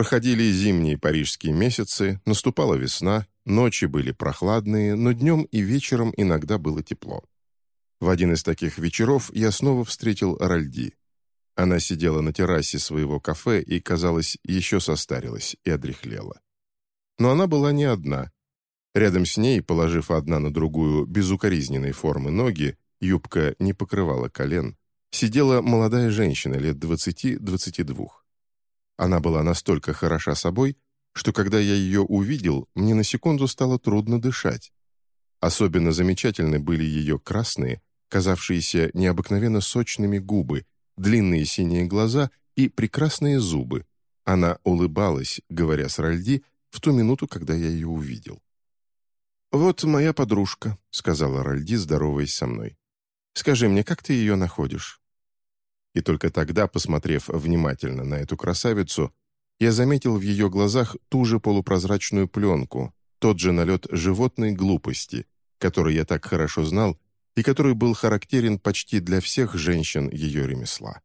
Проходили зимние парижские месяцы, наступала весна, ночи были прохладные, но днем и вечером иногда было тепло. В один из таких вечеров я снова встретил Ральди. Она сидела на террасе своего кафе и, казалось, еще состарилась и одряхлела. Но она была не одна. Рядом с ней, положив одна на другую безукоризненной формы ноги, юбка не покрывала колен, сидела молодая женщина лет 20-22. Она была настолько хороша собой, что когда я ее увидел, мне на секунду стало трудно дышать. Особенно замечательны были ее красные, казавшиеся необыкновенно сочными губы, длинные синие глаза и прекрасные зубы. Она улыбалась, говоря с Ральди, в ту минуту, когда я ее увидел. «Вот моя подружка», — сказала Ральди, здороваясь со мной. «Скажи мне, как ты ее находишь?» И только тогда, посмотрев внимательно на эту красавицу, я заметил в ее глазах ту же полупрозрачную пленку, тот же налет животной глупости, который я так хорошо знал и который был характерен почти для всех женщин ее ремесла.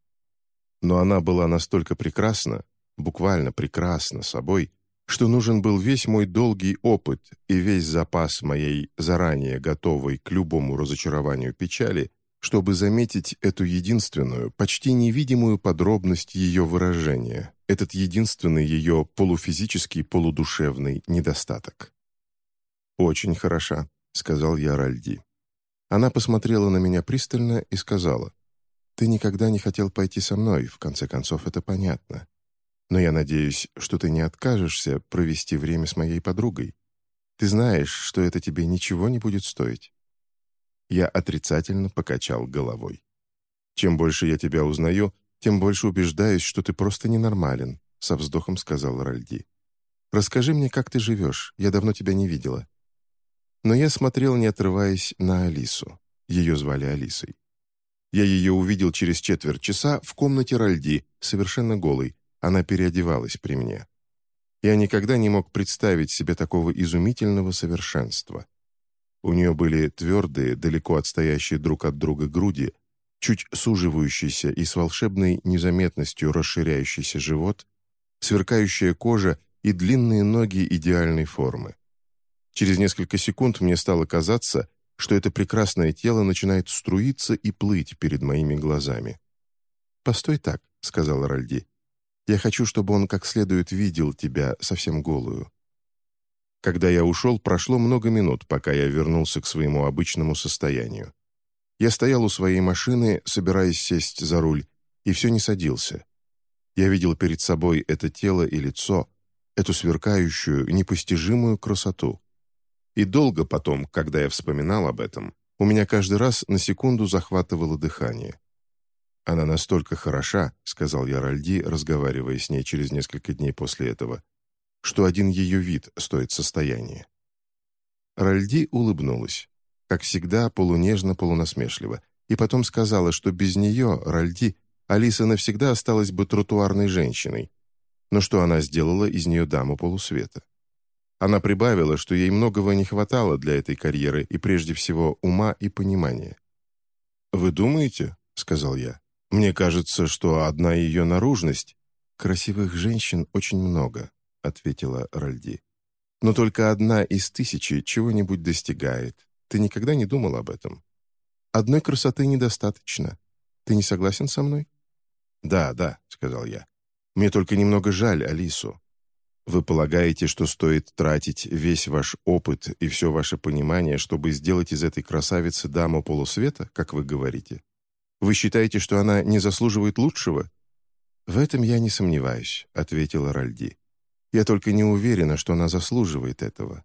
Но она была настолько прекрасна, буквально прекрасна собой, что нужен был весь мой долгий опыт и весь запас моей заранее готовой к любому разочарованию печали, чтобы заметить эту единственную, почти невидимую подробность ее выражения, этот единственный ее полуфизический, полудушевный недостаток. «Очень хороша», — сказал я Ральди. Она посмотрела на меня пристально и сказала, «Ты никогда не хотел пойти со мной, в конце концов, это понятно. Но я надеюсь, что ты не откажешься провести время с моей подругой. Ты знаешь, что это тебе ничего не будет стоить». Я отрицательно покачал головой. «Чем больше я тебя узнаю, тем больше убеждаюсь, что ты просто ненормален», со вздохом сказал Ральди. «Расскажи мне, как ты живешь, я давно тебя не видела». Но я смотрел, не отрываясь, на Алису. Ее звали Алисой. Я ее увидел через четверть часа в комнате Ральди, совершенно голой. Она переодевалась при мне. Я никогда не мог представить себе такого изумительного совершенства. У нее были твердые, далеко отстоящие друг от друга груди, чуть суживающийся и с волшебной незаметностью расширяющийся живот, сверкающая кожа и длинные ноги идеальной формы. Через несколько секунд мне стало казаться, что это прекрасное тело начинает струиться и плыть перед моими глазами. «Постой так», — сказал Ральди. «Я хочу, чтобы он как следует видел тебя совсем голую». Когда я ушел, прошло много минут, пока я вернулся к своему обычному состоянию. Я стоял у своей машины, собираясь сесть за руль, и все не садился. Я видел перед собой это тело и лицо, эту сверкающую, непостижимую красоту. И долго потом, когда я вспоминал об этом, у меня каждый раз на секунду захватывало дыхание. «Она настолько хороша», — сказал я Ральди, разговаривая с ней через несколько дней после этого, что один ее вид стоит состояния. Ральди улыбнулась, как всегда полунежно-полунасмешливо, и потом сказала, что без нее, Ральди, Алиса навсегда осталась бы тротуарной женщиной, но что она сделала из нее даму полусвета. Она прибавила, что ей многого не хватало для этой карьеры и прежде всего ума и понимания. «Вы думаете?» — сказал я. «Мне кажется, что одна ее наружность...» «Красивых женщин очень много», — ответила Ральди. «Но только одна из тысячи чего-нибудь достигает. Ты никогда не думал об этом? Одной красоты недостаточно. Ты не согласен со мной?» «Да, да», — сказал я. «Мне только немного жаль Алису. Вы полагаете, что стоит тратить весь ваш опыт и все ваше понимание, чтобы сделать из этой красавицы даму полусвета, как вы говорите? Вы считаете, что она не заслуживает лучшего?» «В этом я не сомневаюсь», — ответила Ральди. «Я только не уверена, что она заслуживает этого.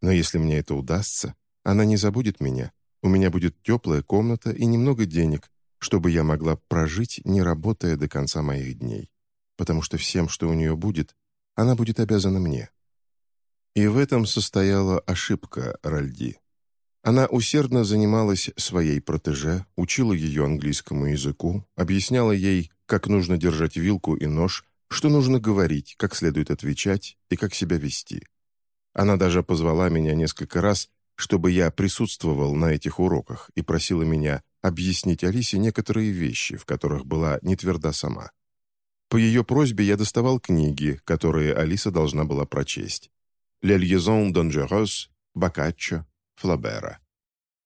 Но если мне это удастся, она не забудет меня. У меня будет теплая комната и немного денег, чтобы я могла прожить, не работая до конца моих дней. Потому что всем, что у нее будет, она будет обязана мне. И в этом состояла ошибка Ральди. Она усердно занималась своей протеже, учила ее английскому языку, объясняла ей, как нужно держать вилку и нож, что нужно говорить, как следует отвечать и как себя вести. Она даже позвала меня несколько раз, чтобы я присутствовал на этих уроках и просила меня объяснить Алисе некоторые вещи, в которых была не тверда сама. По ее просьбе я доставал книги, которые Алиса должна была прочесть. «Les liaisons dangereuses», «Боккаччо», «Флабера».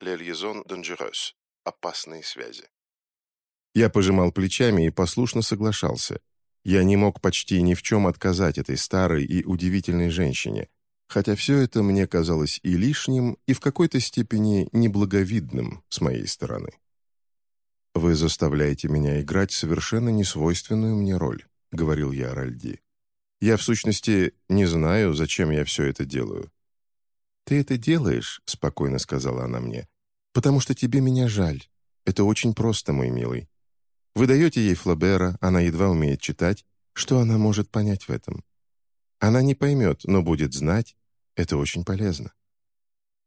«Les liaisons dangereuses» — «Опасные связи». Я пожимал плечами и послушно соглашался. Я не мог почти ни в чем отказать этой старой и удивительной женщине, хотя все это мне казалось и лишним, и в какой-то степени неблаговидным с моей стороны. «Вы заставляете меня играть совершенно несвойственную мне роль», — говорил я Ральди. «Я, в сущности, не знаю, зачем я все это делаю». «Ты это делаешь», — спокойно сказала она мне, «потому что тебе меня жаль. Это очень просто, мой милый. Вы даете ей Флабера, она едва умеет читать. Что она может понять в этом? Она не поймет, но будет знать. Это очень полезно.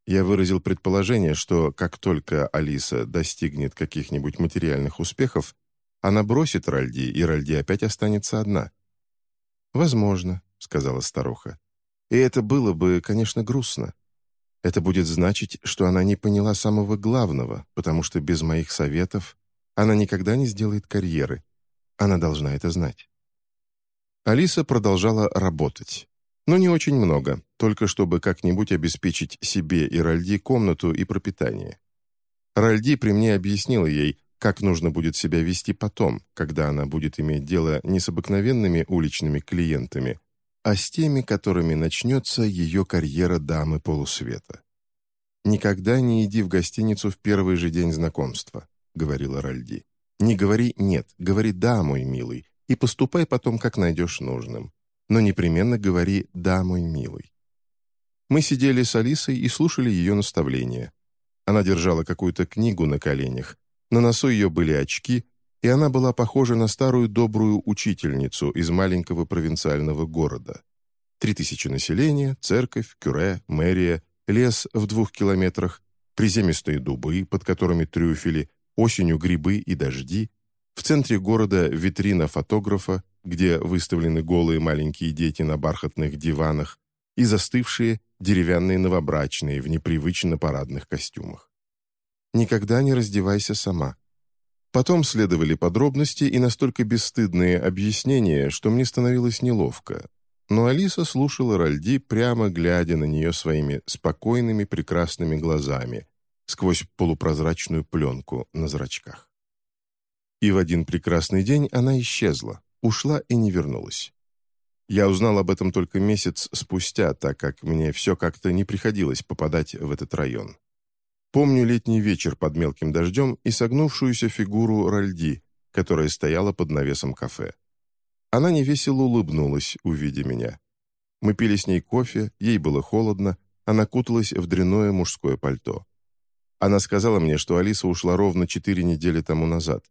Я выразил предположение, что как только Алиса достигнет каких-нибудь материальных успехов, она бросит Ральди, и Ральди опять останется одна. «Возможно», — сказала старуха. «И это было бы, конечно, грустно. Это будет значить, что она не поняла самого главного, потому что без моих советов она никогда не сделает карьеры. Она должна это знать». Алиса продолжала работать. Но не очень много, только чтобы как-нибудь обеспечить себе и Ральди комнату и пропитание. Ральди при мне объяснила ей, как нужно будет себя вести потом, когда она будет иметь дело не с обыкновенными уличными клиентами, а с теми, которыми начнется ее карьера дамы полусвета. «Никогда не иди в гостиницу в первый же день знакомства», — говорила Ральди. «Не говори «нет», говори «да, мой милый», и поступай потом, как найдешь нужным но непременно говори «да, мой милый». Мы сидели с Алисой и слушали ее наставления. Она держала какую-то книгу на коленях, на носу ее были очки, и она была похожа на старую добрую учительницу из маленького провинциального города. Три тысячи населения, церковь, кюре, мэрия, лес в двух километрах, приземистые дубы, под которыми трюфели, осенью грибы и дожди, в центре города витрина фотографа, где выставлены голые маленькие дети на бархатных диванах и застывшие деревянные новобрачные в непривычно парадных костюмах. Никогда не раздевайся сама. Потом следовали подробности и настолько бесстыдные объяснения, что мне становилось неловко. Но Алиса слушала Ральди, прямо глядя на нее своими спокойными прекрасными глазами сквозь полупрозрачную пленку на зрачках. И в один прекрасный день она исчезла, ушла и не вернулась. Я узнал об этом только месяц спустя, так как мне все как-то не приходилось попадать в этот район. Помню летний вечер под мелким дождем и согнувшуюся фигуру Ральди, которая стояла под навесом кафе. Она невесело улыбнулась, увидя меня. Мы пили с ней кофе, ей было холодно, она куталась в дряное мужское пальто. Она сказала мне, что Алиса ушла ровно четыре недели тому назад.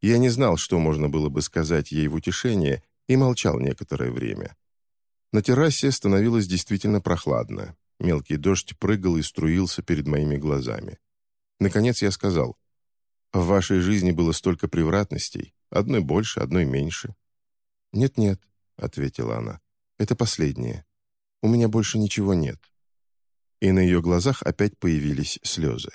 Я не знал, что можно было бы сказать ей в утешение, и молчал некоторое время. На террасе становилось действительно прохладно. Мелкий дождь прыгал и струился перед моими глазами. Наконец я сказал, «В вашей жизни было столько превратностей, одной больше, одной меньше». «Нет-нет», — ответила она, — «это последнее. У меня больше ничего нет». И на ее глазах опять появились слезы.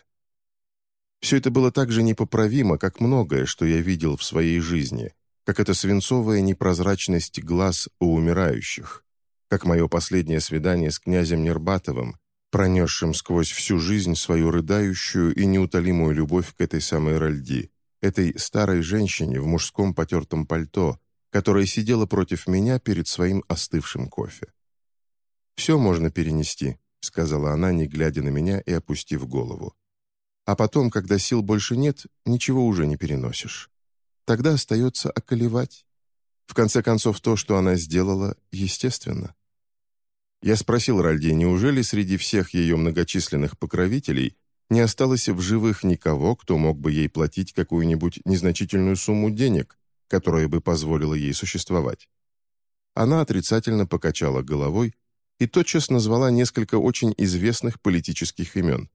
Все это было так же непоправимо, как многое, что я видел в своей жизни, как эта свинцовая непрозрачность глаз у умирающих, как мое последнее свидание с князем Нербатовым, пронесшим сквозь всю жизнь свою рыдающую и неутолимую любовь к этой самой Ральди, этой старой женщине в мужском потертом пальто, которая сидела против меня перед своим остывшим кофе. «Все можно перенести», — сказала она, не глядя на меня и опустив голову. А потом, когда сил больше нет, ничего уже не переносишь. Тогда остается околевать. В конце концов, то, что она сделала, естественно. Я спросил Ральди, неужели среди всех ее многочисленных покровителей не осталось в живых никого, кто мог бы ей платить какую-нибудь незначительную сумму денег, которая бы позволила ей существовать. Она отрицательно покачала головой и тотчас назвала несколько очень известных политических имен.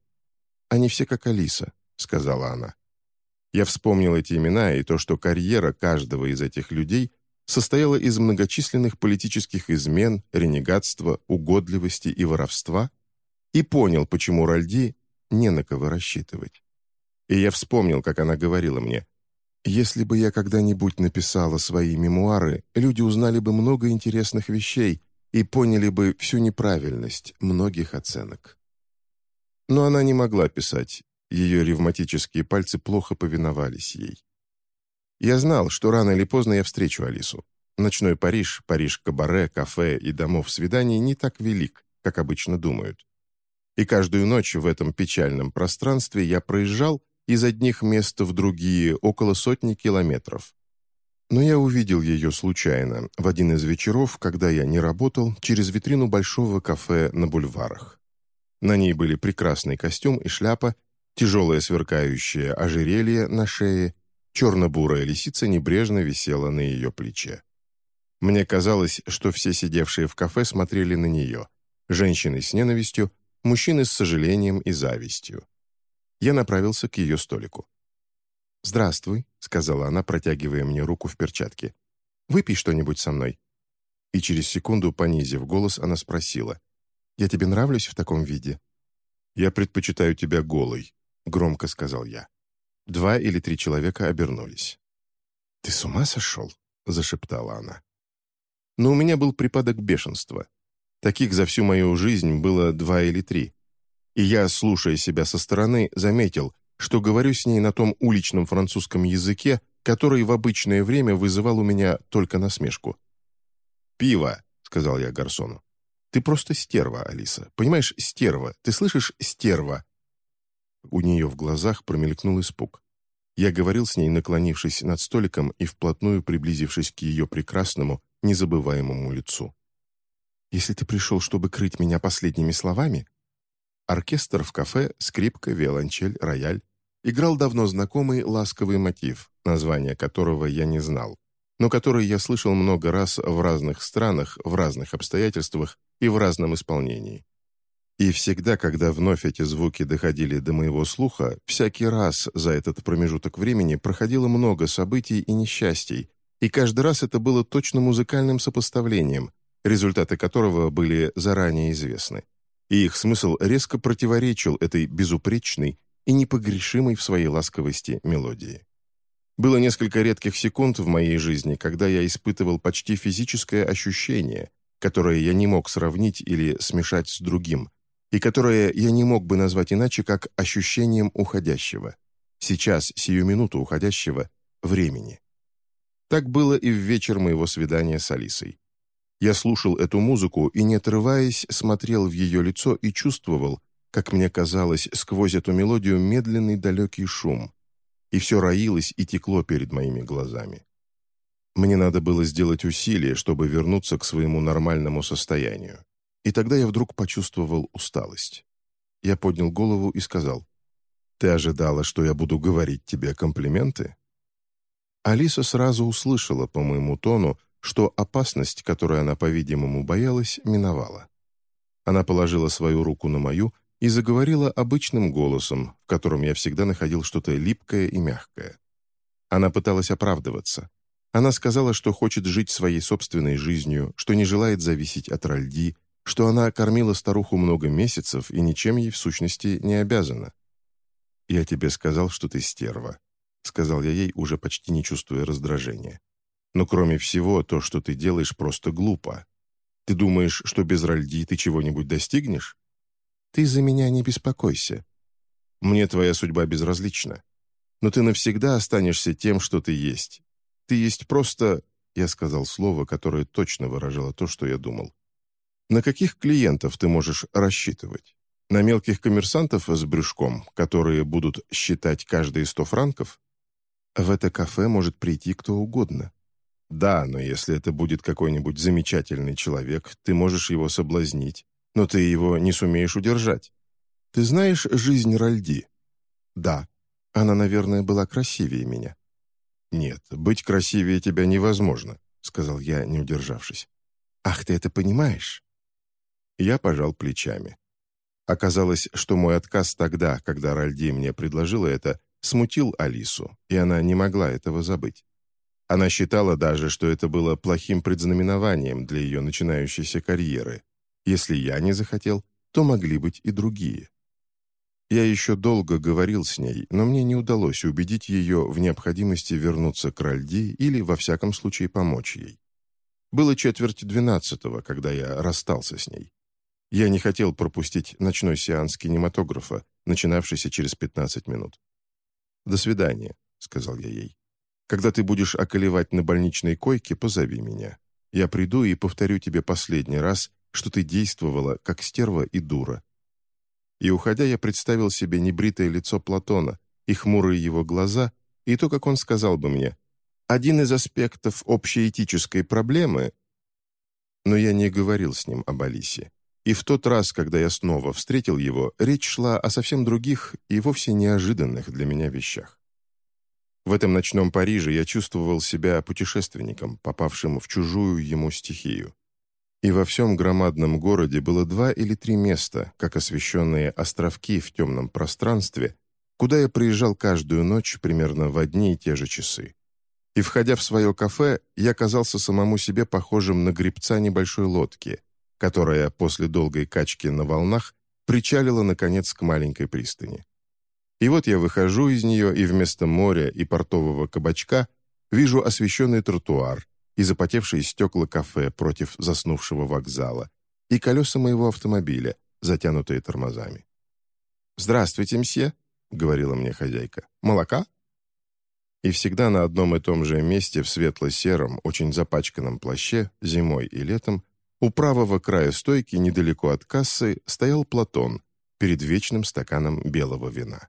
«Они все как Алиса», — сказала она. Я вспомнил эти имена и то, что карьера каждого из этих людей состояла из многочисленных политических измен, ренегатства, угодливости и воровства, и понял, почему Ральди не на кого рассчитывать. И я вспомнил, как она говорила мне, Если бы я когда-нибудь написала свои мемуары, люди узнали бы много интересных вещей и поняли бы всю неправильность многих оценок. Но она не могла писать, ее ревматические пальцы плохо повиновались ей. Я знал, что рано или поздно я встречу Алису. Ночной Париж, Париж-кабаре, кафе и домов свиданий не так велик, как обычно думают. И каждую ночь в этом печальном пространстве я проезжал из одних мест в другие около сотни километров. Но я увидел ее случайно, в один из вечеров, когда я не работал, через витрину большого кафе на бульварах. На ней были прекрасный костюм и шляпа, тяжелое сверкающее ожерелье на шее, черно-бурая лисица небрежно висела на ее плече. Мне казалось, что все сидевшие в кафе смотрели на нее. Женщины с ненавистью, мужчины с сожалением и завистью. Я направился к ее столику. «Здравствуй», — сказала она, протягивая мне руку в перчатке. «Выпей что-нибудь со мной». И через секунду, понизив голос, она спросила. «Я тебе нравлюсь в таком виде?» «Я предпочитаю тебя голой», — громко сказал я. Два или три человека обернулись. «Ты с ума сошел?» — зашептала она. Но у меня был припадок бешенства. Таких за всю мою жизнь было два или три и я, слушая себя со стороны, заметил, что говорю с ней на том уличном французском языке, который в обычное время вызывал у меня только насмешку. «Пиво», — сказал я гарсону. «Ты просто стерва, Алиса. Понимаешь, стерва. Ты слышишь, стерва?» У нее в глазах промелькнул испуг. Я говорил с ней, наклонившись над столиком и вплотную приблизившись к ее прекрасному, незабываемому лицу. «Если ты пришел, чтобы крыть меня последними словами, Оркестр в кафе, скрипка, виолончель, рояль. Играл давно знакомый ласковый мотив, название которого я не знал, но который я слышал много раз в разных странах, в разных обстоятельствах и в разном исполнении. И всегда, когда вновь эти звуки доходили до моего слуха, всякий раз за этот промежуток времени проходило много событий и несчастий, и каждый раз это было точно музыкальным сопоставлением, результаты которого были заранее известны и их смысл резко противоречил этой безупречной и непогрешимой в своей ласковости мелодии. Было несколько редких секунд в моей жизни, когда я испытывал почти физическое ощущение, которое я не мог сравнить или смешать с другим, и которое я не мог бы назвать иначе, как ощущением уходящего. Сейчас, сию минуту уходящего, времени. Так было и в вечер моего свидания с Алисой. Я слушал эту музыку и, не отрываясь, смотрел в ее лицо и чувствовал, как мне казалось, сквозь эту мелодию медленный далекий шум. И все роилось и текло перед моими глазами. Мне надо было сделать усилие, чтобы вернуться к своему нормальному состоянию. И тогда я вдруг почувствовал усталость. Я поднял голову и сказал, «Ты ожидала, что я буду говорить тебе комплименты?» Алиса сразу услышала по моему тону, что опасность, которой она, по-видимому, боялась, миновала. Она положила свою руку на мою и заговорила обычным голосом, в котором я всегда находил что-то липкое и мягкое. Она пыталась оправдываться. Она сказала, что хочет жить своей собственной жизнью, что не желает зависеть от Ральди, что она кормила старуху много месяцев и ничем ей в сущности не обязана. «Я тебе сказал, что ты стерва», — сказал я ей, уже почти не чувствуя раздражения. Но кроме всего, то, что ты делаешь, просто глупо. Ты думаешь, что без Ральди ты чего-нибудь достигнешь? Ты за меня не беспокойся. Мне твоя судьба безразлична. Но ты навсегда останешься тем, что ты есть. Ты есть просто...» Я сказал слово, которое точно выражало то, что я думал. «На каких клиентов ты можешь рассчитывать? На мелких коммерсантов с брюшком, которые будут считать каждые сто франков? В это кафе может прийти кто угодно. Да, но если это будет какой-нибудь замечательный человек, ты можешь его соблазнить, но ты его не сумеешь удержать. Ты знаешь жизнь Ральди? Да. Она, наверное, была красивее меня. Нет, быть красивее тебя невозможно, сказал я, не удержавшись. Ах, ты это понимаешь? Я пожал плечами. Оказалось, что мой отказ тогда, когда Ральди мне предложила это, смутил Алису, и она не могла этого забыть. Она считала даже, что это было плохим предзнаменованием для ее начинающейся карьеры. Если я не захотел, то могли быть и другие. Я еще долго говорил с ней, но мне не удалось убедить ее в необходимости вернуться к Ральди или, во всяком случае, помочь ей. Было четверть двенадцатого, когда я расстался с ней. Я не хотел пропустить ночной сеанс кинематографа, начинавшийся через 15 минут. «До свидания», — сказал я ей. «Когда ты будешь околевать на больничной койке, позови меня. Я приду и повторю тебе последний раз, что ты действовала, как стерва и дура, и, уходя, я представил себе небритое лицо Платона и хмурые его глаза, и то, как он сказал бы мне, «Один из аспектов общеэтической проблемы...» Но я не говорил с ним об Алисе. И в тот раз, когда я снова встретил его, речь шла о совсем других и вовсе неожиданных для меня вещах. В этом ночном Париже я чувствовал себя путешественником, попавшим в чужую ему стихию. И во всем громадном городе было два или три места, как освещенные островки в темном пространстве, куда я приезжал каждую ночь примерно в одни и те же часы. И, входя в свое кафе, я казался самому себе похожим на гребца небольшой лодки, которая после долгой качки на волнах причалила, наконец, к маленькой пристани. И вот я выхожу из нее, и вместо моря и портового кабачка вижу освещенный тротуар, и запотевшие стекла кафе против заснувшего вокзала, и колеса моего автомобиля, затянутые тормозами. «Здравствуйте, мсье», — говорила мне хозяйка. «Молока?» И всегда на одном и том же месте в светло-сером, очень запачканном плаще, зимой и летом, у правого края стойки, недалеко от кассы, стоял Платон перед вечным стаканом белого вина.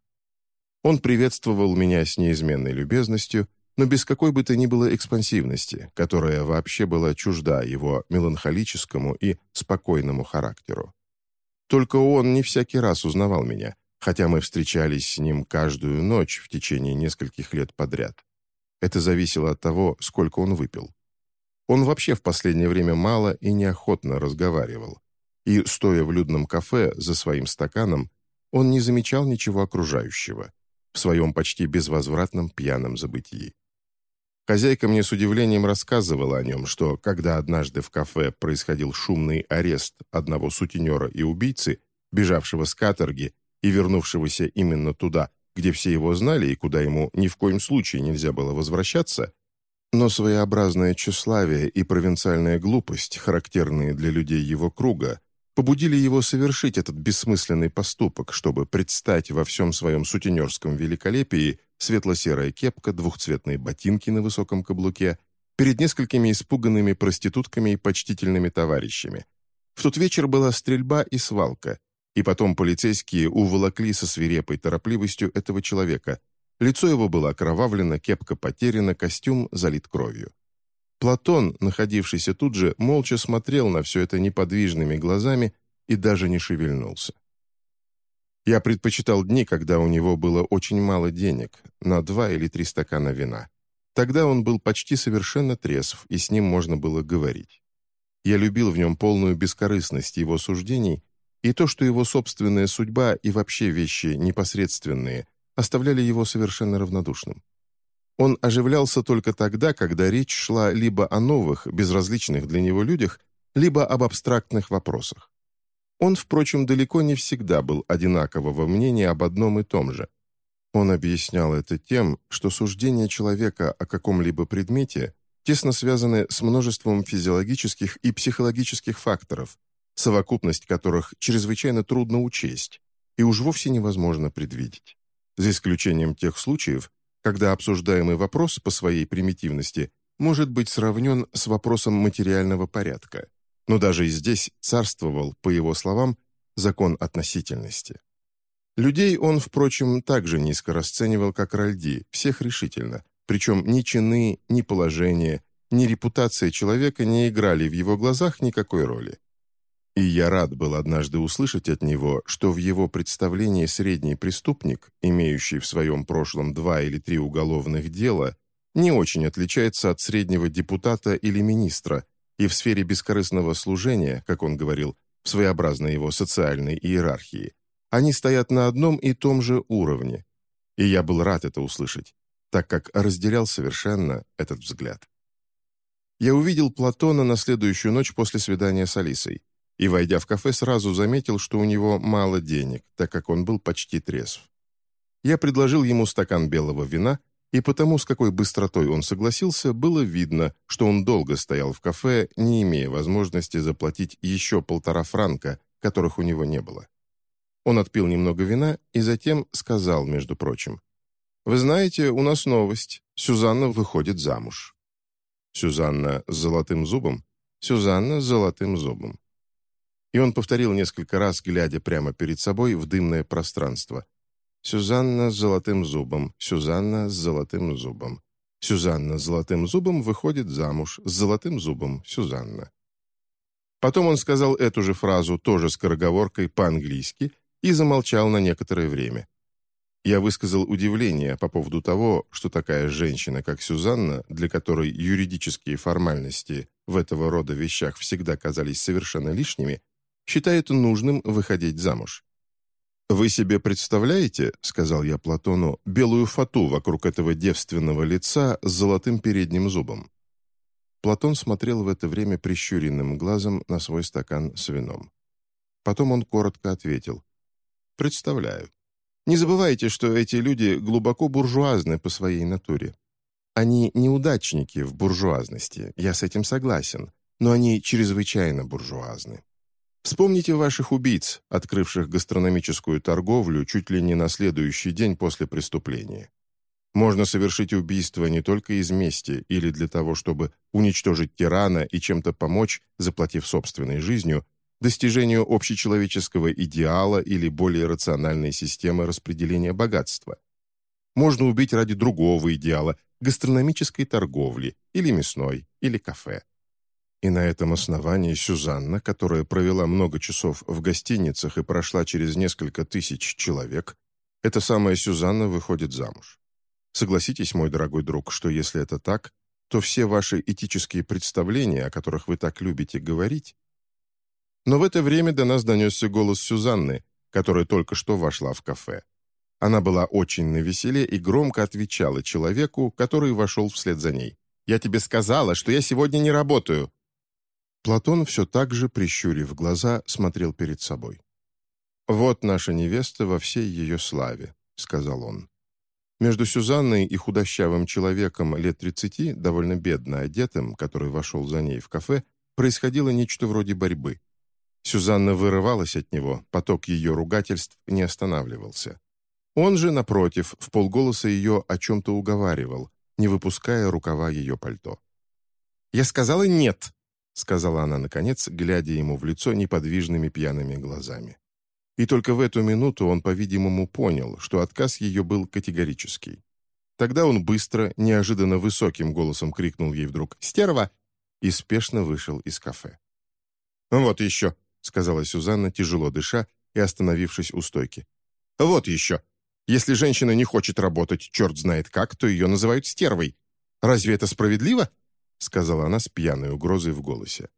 Он приветствовал меня с неизменной любезностью но без какой бы то ни было экспансивности, которая вообще была чужда его меланхолическому и спокойному характеру. Только он не всякий раз узнавал меня, хотя мы встречались с ним каждую ночь в течение нескольких лет подряд. Это зависело от того, сколько он выпил. Он вообще в последнее время мало и неохотно разговаривал. И, стоя в людном кафе за своим стаканом, он не замечал ничего окружающего в своем почти безвозвратном пьяном забытии. Хозяйка мне с удивлением рассказывала о нем, что когда однажды в кафе происходил шумный арест одного сутенера и убийцы, бежавшего с каторги и вернувшегося именно туда, где все его знали и куда ему ни в коем случае нельзя было возвращаться, но своеобразное тщеславие и провинциальная глупость, характерные для людей его круга, побудили его совершить этот бессмысленный поступок, чтобы предстать во всем своем сутенерском великолепии светло-серая кепка, двухцветные ботинки на высоком каблуке, перед несколькими испуганными проститутками и почтительными товарищами. В тот вечер была стрельба и свалка, и потом полицейские уволокли со свирепой торопливостью этого человека. Лицо его было окровавлено, кепка потеряна, костюм залит кровью. Платон, находившийся тут же, молча смотрел на все это неподвижными глазами и даже не шевельнулся. Я предпочитал дни, когда у него было очень мало денег, на два или три стакана вина. Тогда он был почти совершенно трезв, и с ним можно было говорить. Я любил в нем полную бескорыстность его суждений и то, что его собственная судьба и вообще вещи непосредственные оставляли его совершенно равнодушным. Он оживлялся только тогда, когда речь шла либо о новых, безразличных для него людях, либо об абстрактных вопросах. Он, впрочем, далеко не всегда был одинакового мнения об одном и том же. Он объяснял это тем, что суждения человека о каком-либо предмете тесно связаны с множеством физиологических и психологических факторов, совокупность которых чрезвычайно трудно учесть и уж вовсе невозможно предвидеть. За исключением тех случаев, когда обсуждаемый вопрос по своей примитивности может быть сравнен с вопросом материального порядка – но даже и здесь царствовал, по его словам, закон относительности. Людей он, впрочем, также низко расценивал, как Ральди, всех решительно, причем ни чины, ни положение, ни репутация человека не играли в его глазах никакой роли. И я рад был однажды услышать от него, что в его представлении средний преступник, имеющий в своем прошлом два или три уголовных дела, не очень отличается от среднего депутата или министра, и в сфере бескорыстного служения, как он говорил, в своеобразной его социальной иерархии, они стоят на одном и том же уровне. И я был рад это услышать, так как разделял совершенно этот взгляд. Я увидел Платона на следующую ночь после свидания с Алисой. И, войдя в кафе, сразу заметил, что у него мало денег, так как он был почти трезв. Я предложил ему стакан белого вина, и потому, с какой быстротой он согласился, было видно, что он долго стоял в кафе, не имея возможности заплатить еще полтора франка, которых у него не было. Он отпил немного вина и затем сказал, между прочим, «Вы знаете, у нас новость. Сюзанна выходит замуж». «Сюзанна с золотым зубом?» «Сюзанна с золотым зубом». И он повторил несколько раз, глядя прямо перед собой в дымное пространство. «Сюзанна с золотым зубом, Сюзанна с золотым зубом». Сюзанна с золотым зубом выходит замуж, с золотым зубом Сюзанна. Потом он сказал эту же фразу, тоже скороговоркой, по-английски, и замолчал на некоторое время. Я высказал удивление по поводу того, что такая женщина, как Сюзанна, для которой юридические формальности в этого рода вещах всегда казались совершенно лишними, считает нужным выходить замуж. «Вы себе представляете, — сказал я Платону, — белую фату вокруг этого девственного лица с золотым передним зубом?» Платон смотрел в это время прищуренным глазом на свой стакан с вином. Потом он коротко ответил. «Представляю. Не забывайте, что эти люди глубоко буржуазны по своей натуре. Они неудачники в буржуазности, я с этим согласен, но они чрезвычайно буржуазны. Вспомните ваших убийц, открывших гастрономическую торговлю чуть ли не на следующий день после преступления. Можно совершить убийство не только из мести или для того, чтобы уничтожить тирана и чем-то помочь, заплатив собственной жизнью, достижению общечеловеческого идеала или более рациональной системы распределения богатства. Можно убить ради другого идеала – гастрономической торговли, или мясной, или кафе. И на этом основании Сюзанна, которая провела много часов в гостиницах и прошла через несколько тысяч человек, эта самая Сюзанна выходит замуж. Согласитесь, мой дорогой друг, что если это так, то все ваши этические представления, о которых вы так любите говорить, но в это время до нас донесся голос Сюзанны, которая только что вошла в кафе. Она была очень навеселе и громко отвечала человеку, который вошел вслед за ней. «Я тебе сказала, что я сегодня не работаю!» Платон все так же, прищурив глаза, смотрел перед собой. «Вот наша невеста во всей ее славе», — сказал он. Между Сюзанной и худощавым человеком лет тридцати, довольно бедно одетым, который вошел за ней в кафе, происходило нечто вроде борьбы. Сюзанна вырывалась от него, поток ее ругательств не останавливался. Он же, напротив, в полголоса ее о чем-то уговаривал, не выпуская рукава ее пальто. «Я сказала нет», — сказала она, наконец, глядя ему в лицо неподвижными пьяными глазами. И только в эту минуту он, по-видимому, понял, что отказ ее был категорический. Тогда он быстро, неожиданно высоким голосом крикнул ей вдруг «Стерва!» и спешно вышел из кафе. «Вот еще!» сказала Сюзанна, тяжело дыша и остановившись у стойки. «Вот еще. Если женщина не хочет работать черт знает как, то ее называют стервой. Разве это справедливо?» Сказала она с пьяной угрозой в голосе.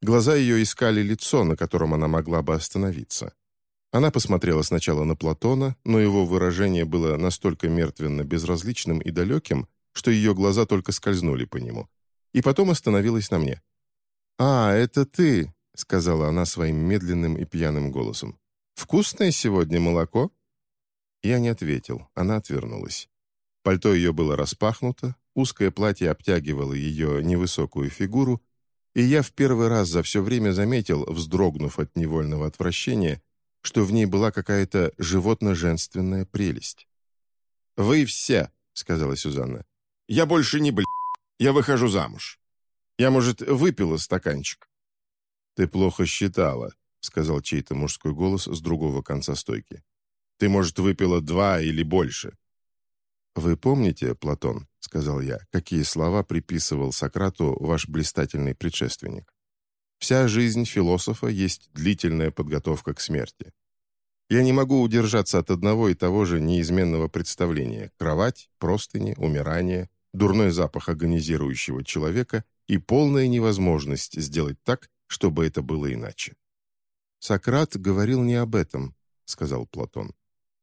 Глаза ее искали лицо, на котором она могла бы остановиться. Она посмотрела сначала на Платона, но его выражение было настолько мертвенно безразличным и далеким, что ее глаза только скользнули по нему. И потом остановилась на мне. «А, это ты», — сказала она своим медленным и пьяным голосом. «Вкусное сегодня молоко?» Я не ответил, она отвернулась. Пальто ее было распахнуто, узкое платье обтягивало ее невысокую фигуру, и я в первый раз за все время заметил, вздрогнув от невольного отвращения, что в ней была какая-то животно-женственная прелесть. «Вы все», — сказала Сюзанна. «Я больше не бл... Я выхожу замуж. Я, может, выпила стаканчик. «Ты плохо считала», — сказал чей-то мужской голос с другого конца стойки. «Ты, может, выпила два или больше». «Вы помните, Платон, — сказал я, — какие слова приписывал Сократу ваш блистательный предшественник? Вся жизнь философа есть длительная подготовка к смерти. Я не могу удержаться от одного и того же неизменного представления — кровать, простыни, умирание, дурной запах агонизирующего человека и полная невозможность сделать так, чтобы это было иначе. «Сократ говорил не об этом», — сказал Платон.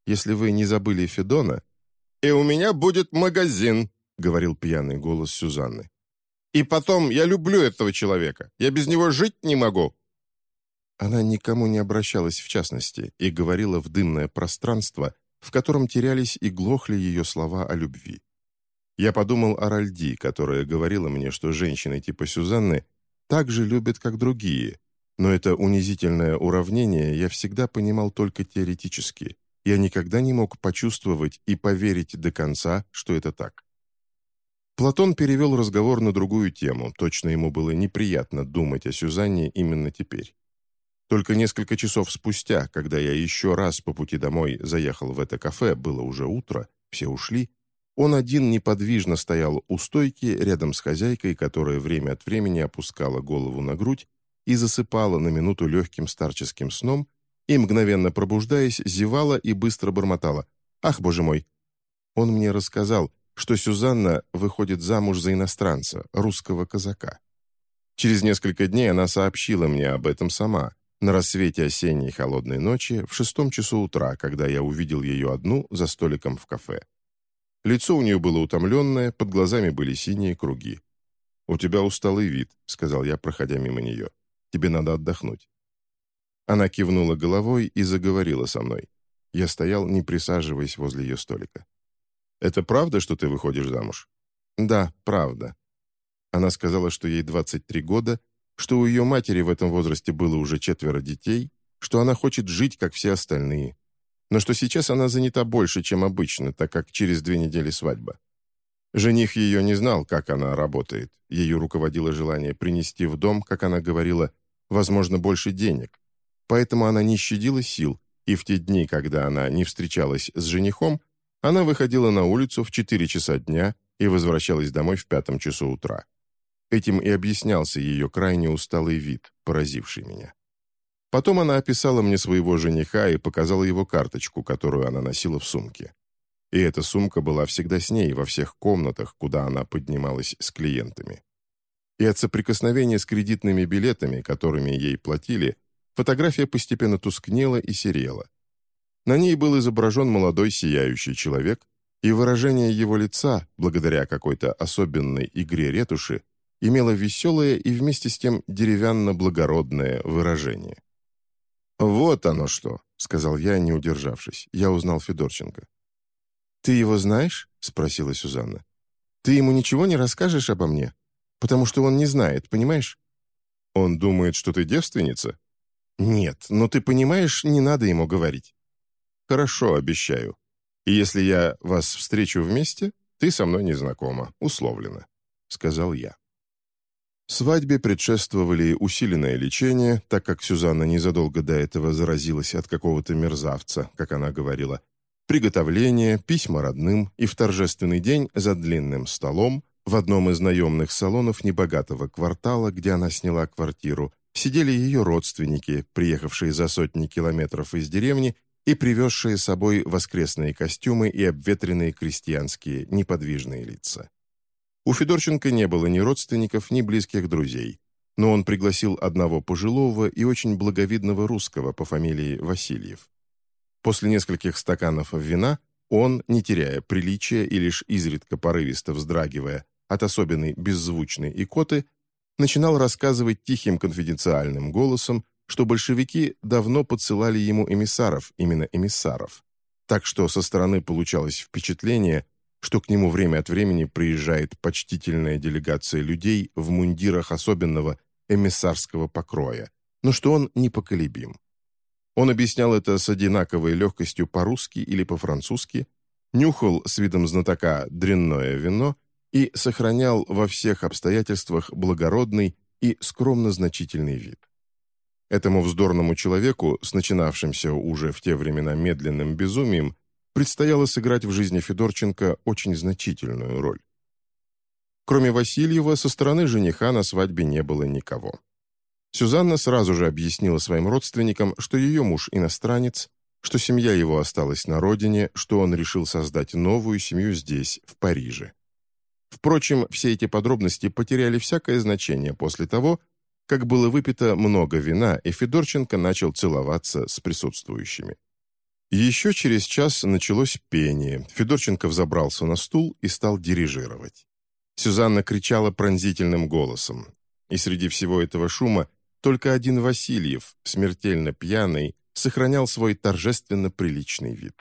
«Если вы не забыли Федона...» «И у меня будет магазин», — говорил пьяный голос Сюзанны. «И потом, я люблю этого человека. Я без него жить не могу». Она никому не обращалась в частности и говорила в дымное пространство, в котором терялись и глохли ее слова о любви. Я подумал о Ральди, которая говорила мне, что женщины типа Сюзанны так же любят, как другие, но это унизительное уравнение я всегда понимал только теоретически. Я никогда не мог почувствовать и поверить до конца, что это так. Платон перевел разговор на другую тему, точно ему было неприятно думать о Сюзанне именно теперь. Только несколько часов спустя, когда я еще раз по пути домой заехал в это кафе, было уже утро, все ушли, он один неподвижно стоял у стойки рядом с хозяйкой, которая время от времени опускала голову на грудь и засыпала на минуту легким старческим сном, и, мгновенно пробуждаясь, зевала и быстро бормотала. «Ах, боже мой!» Он мне рассказал, что Сюзанна выходит замуж за иностранца, русского казака. Через несколько дней она сообщила мне об этом сама, на рассвете осенней холодной ночи в шестом часу утра, когда я увидел ее одну за столиком в кафе. Лицо у нее было утомленное, под глазами были синие круги. «У тебя усталый вид», — сказал я, проходя мимо нее. «Тебе надо отдохнуть». Она кивнула головой и заговорила со мной. Я стоял, не присаживаясь возле ее столика. «Это правда, что ты выходишь замуж?» «Да, правда». Она сказала, что ей 23 года, что у ее матери в этом возрасте было уже четверо детей, что она хочет жить, как все остальные, но что сейчас она занята больше, чем обычно, так как через две недели свадьба. Жених ее не знал, как она работает. Ее руководило желание принести в дом, как она говорила, возможно, больше денег. Поэтому она не щадила сил, и в те дни, когда она не встречалась с женихом, она выходила на улицу в 4 часа дня и возвращалась домой в пятом часу утра. Этим и объяснялся ее крайне усталый вид, поразивший меня. Потом она описала мне своего жениха и показала его карточку, которую она носила в сумке. И эта сумка была всегда с ней во всех комнатах, куда она поднималась с клиентами. И от соприкосновения с кредитными билетами, которыми ей платили, фотография постепенно тускнела и серела. На ней был изображен молодой сияющий человек, и выражение его лица, благодаря какой-то особенной игре ретуши, имела веселое и вместе с тем деревянно-благородное выражение. «Вот оно что», — сказал я, не удержавшись. Я узнал Федорченко. «Ты его знаешь?» — спросила Сюзанна. «Ты ему ничего не расскажешь обо мне? Потому что он не знает, понимаешь?» «Он думает, что ты девственница?» «Нет, но ты понимаешь, не надо ему говорить». «Хорошо, обещаю. И если я вас встречу вместе, ты со мной не знакома, условлено», — сказал я. Свадьбе предшествовали усиленное лечение, так как Сюзанна незадолго до этого заразилась от какого-то мерзавца, как она говорила, приготовление, письма родным и в торжественный день за длинным столом в одном из наемных салонов небогатого квартала, где она сняла квартиру, сидели ее родственники, приехавшие за сотни километров из деревни и привезшие с собой воскресные костюмы и обветренные крестьянские неподвижные лица. У Федорченко не было ни родственников, ни близких друзей, но он пригласил одного пожилого и очень благовидного русского по фамилии Васильев. После нескольких стаканов вина он, не теряя приличия и лишь изредка порывисто вздрагивая от особенной беззвучной икоты, начинал рассказывать тихим конфиденциальным голосом, что большевики давно подсылали ему эмиссаров, именно эмиссаров. Так что со стороны получалось впечатление, что к нему время от времени приезжает почтительная делегация людей в мундирах особенного эмиссарского покроя, но что он непоколебим. Он объяснял это с одинаковой легкостью по-русски или по-французски, нюхал с видом знатока дрянное вино и сохранял во всех обстоятельствах благородный и скромно значительный вид. Этому вздорному человеку, с начинавшимся уже в те времена медленным безумием, предстояло сыграть в жизни Федорченко очень значительную роль. Кроме Васильева, со стороны жениха на свадьбе не было никого. Сюзанна сразу же объяснила своим родственникам, что ее муж иностранец, что семья его осталась на родине, что он решил создать новую семью здесь, в Париже. Впрочем, все эти подробности потеряли всякое значение после того, как было выпито много вина, и Федорченко начал целоваться с присутствующими. Еще через час началось пение. Федорченко взобрался на стул и стал дирижировать. Сюзанна кричала пронзительным голосом. И среди всего этого шума только один Васильев, смертельно пьяный, сохранял свой торжественно приличный вид.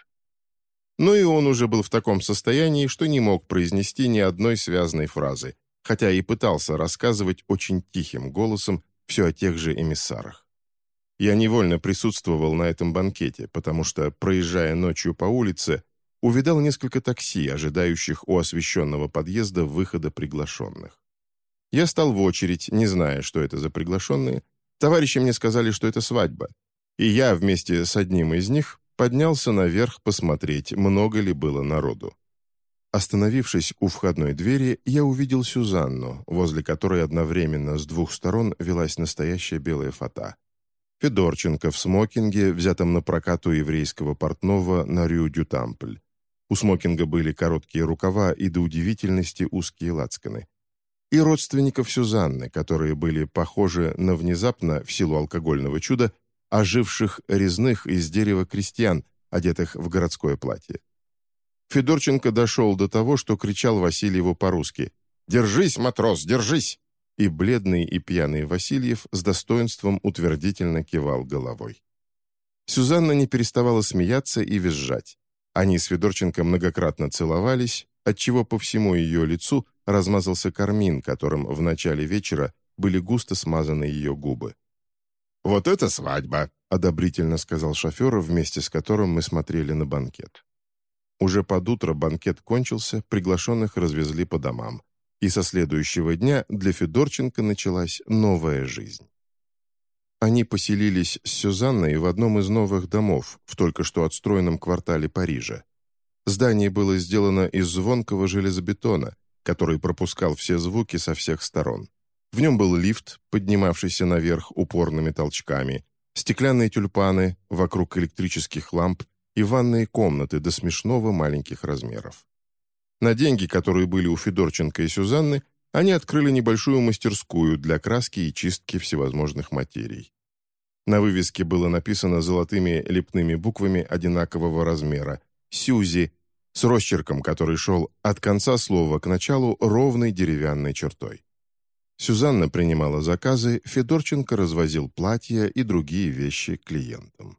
Но и он уже был в таком состоянии, что не мог произнести ни одной связной фразы, хотя и пытался рассказывать очень тихим голосом все о тех же эмиссарах. Я невольно присутствовал на этом банкете, потому что, проезжая ночью по улице, увидал несколько такси, ожидающих у освещенного подъезда выхода приглашенных. Я стал в очередь, не зная, что это за приглашенные. Товарищи мне сказали, что это свадьба. И я вместе с одним из них поднялся наверх посмотреть, много ли было народу. Остановившись у входной двери, я увидел Сюзанну, возле которой одновременно с двух сторон велась настоящая белая фата. Федорченко в смокинге, взятом на прокат у еврейского портного на Рю-Дю-Тампль. У смокинга были короткие рукава и до удивительности узкие лацканы. И родственников Сюзанны, которые были похожи на внезапно, в силу алкогольного чуда, оживших резных из дерева крестьян, одетых в городское платье. Федорченко дошел до того, что кричал Васильеву по-русски «Держись, матрос, держись!» И бледный и пьяный Васильев с достоинством утвердительно кивал головой. Сюзанна не переставала смеяться и визжать. Они с Федорченко многократно целовались, отчего по всему ее лицу размазался кармин, которым в начале вечера были густо смазаны ее губы. «Вот это свадьба!» — одобрительно сказал шофер, вместе с которым мы смотрели на банкет. Уже под утро банкет кончился, приглашенных развезли по домам. И со следующего дня для Федорченко началась новая жизнь. Они поселились с Сюзанной в одном из новых домов в только что отстроенном квартале Парижа. Здание было сделано из звонкого железобетона, который пропускал все звуки со всех сторон. В нем был лифт, поднимавшийся наверх упорными толчками, стеклянные тюльпаны вокруг электрических ламп и ванные комнаты до смешного маленьких размеров. На деньги, которые были у Федорченко и Сюзанны, они открыли небольшую мастерскую для краски и чистки всевозможных материй. На вывеске было написано золотыми лепными буквами одинакового размера «Сюзи», с росчерком, который шел от конца слова к началу ровной деревянной чертой. Сюзанна принимала заказы, Федорченко развозил платья и другие вещи клиентам.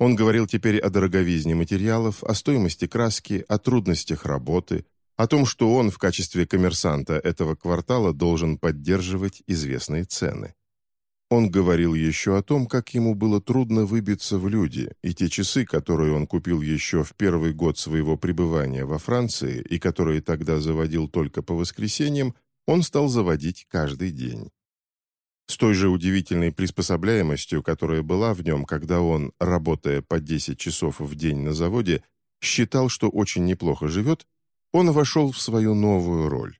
Он говорил теперь о дороговизне материалов, о стоимости краски, о трудностях работы, о том, что он в качестве коммерсанта этого квартала должен поддерживать известные цены. Он говорил еще о том, как ему было трудно выбиться в люди, и те часы, которые он купил еще в первый год своего пребывания во Франции и которые тогда заводил только по воскресеньям, он стал заводить каждый день. С той же удивительной приспособляемостью, которая была в нем, когда он, работая по 10 часов в день на заводе, считал, что очень неплохо живет, он вошел в свою новую роль.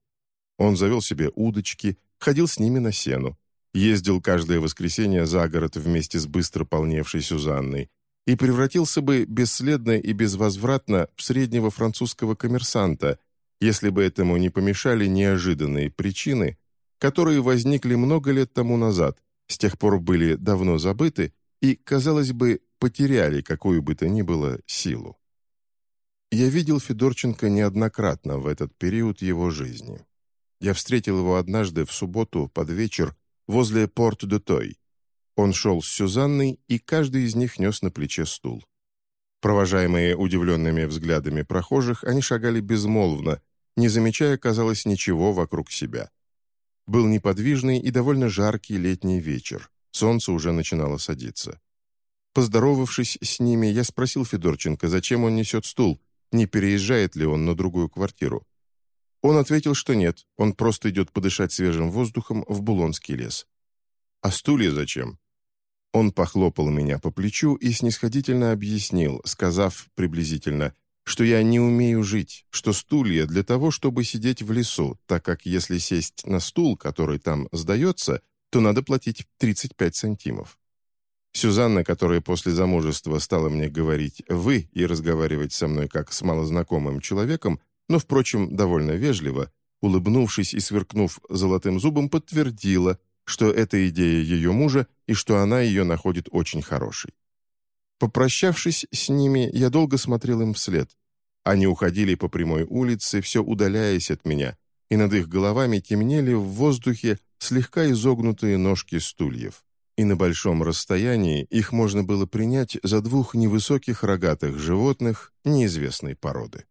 Он завел себе удочки, ходил с ними на сену, ездил каждое воскресенье за город вместе с быстро полневшей Сюзанной и превратился бы бесследно и безвозвратно в среднего французского коммерсанта, если бы этому не помешали неожиданные причины, которые возникли много лет тому назад, с тех пор были давно забыты и, казалось бы, потеряли какую бы то ни было силу. Я видел Федорченко неоднократно в этот период его жизни. Я встретил его однажды в субботу под вечер возле Порт-де-Той. Он шел с Сюзанной, и каждый из них нес на плече стул. Провожаемые удивленными взглядами прохожих, они шагали безмолвно, не замечая, казалось, ничего вокруг себя. Был неподвижный и довольно жаркий летний вечер. Солнце уже начинало садиться. Поздоровавшись с ними, я спросил Федорченко, зачем он несет стул, не переезжает ли он на другую квартиру. Он ответил, что нет, он просто идет подышать свежим воздухом в Булонский лес. «А стулья зачем?» Он похлопал меня по плечу и снисходительно объяснил, сказав приблизительно что я не умею жить, что стулья для того, чтобы сидеть в лесу, так как если сесть на стул, который там сдается, то надо платить 35 сантимов. Сюзанна, которая после замужества стала мне говорить «вы» и разговаривать со мной как с малознакомым человеком, но, впрочем, довольно вежливо, улыбнувшись и сверкнув золотым зубом, подтвердила, что это идея ее мужа и что она ее находит очень хорошей. Попрощавшись с ними, я долго смотрел им вслед. Они уходили по прямой улице, все удаляясь от меня, и над их головами темнели в воздухе слегка изогнутые ножки стульев, и на большом расстоянии их можно было принять за двух невысоких рогатых животных неизвестной породы.